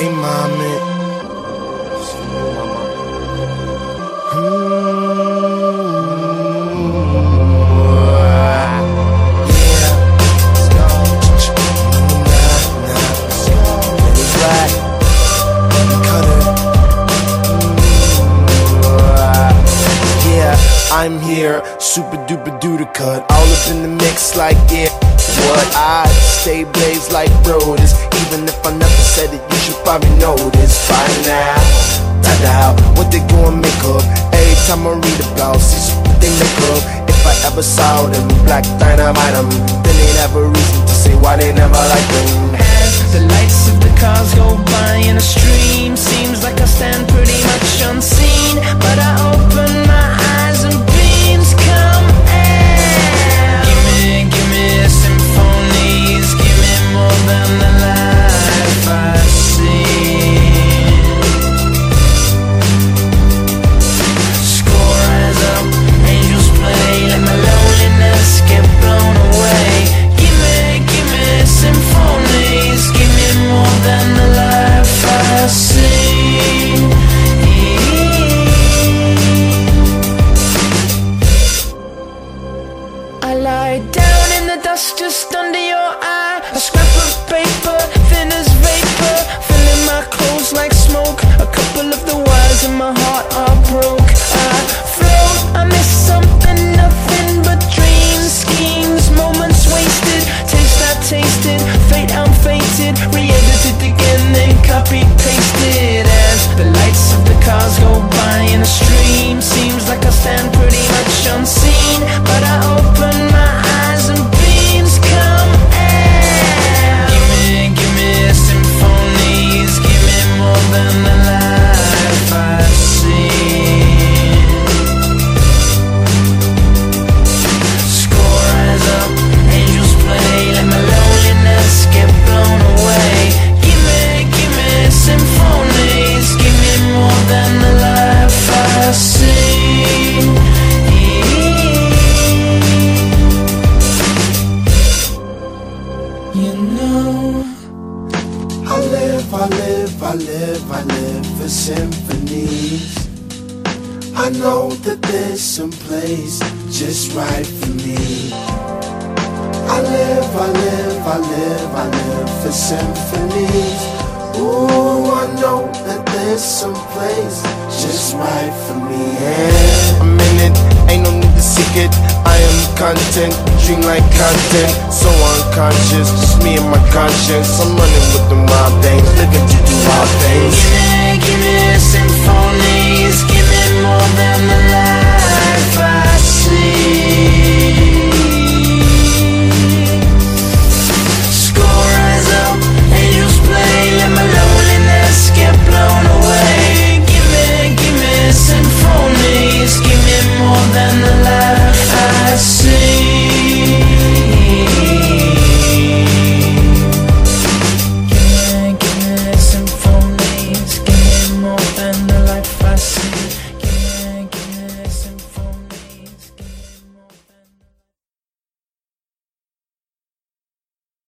Hey, mommy. I'm here, super duper duper cut, all up in the mix like yeah. What I stay blaze like roses, even if I never said it, you should probably know this by now. Ta-da, what they gonna make up? Every time I read about, what they make up. If I ever saw them, black dynamite them, then they'd have a reason to say why they never like them. As the lights of the cars go by in a stream, I lie down in the dust just under your eye. A scrap of paper, I live, I live, I live for symphonies. I know that there's some place just right for me. I live, I live, I live, I live for symphonies. Ooh, I know that there's some place just right for me. Yeah. I'm ain't no need to seek it. I am content, dream like content. So unconscious, just me and my conscience. I'm running with the wild things, living to do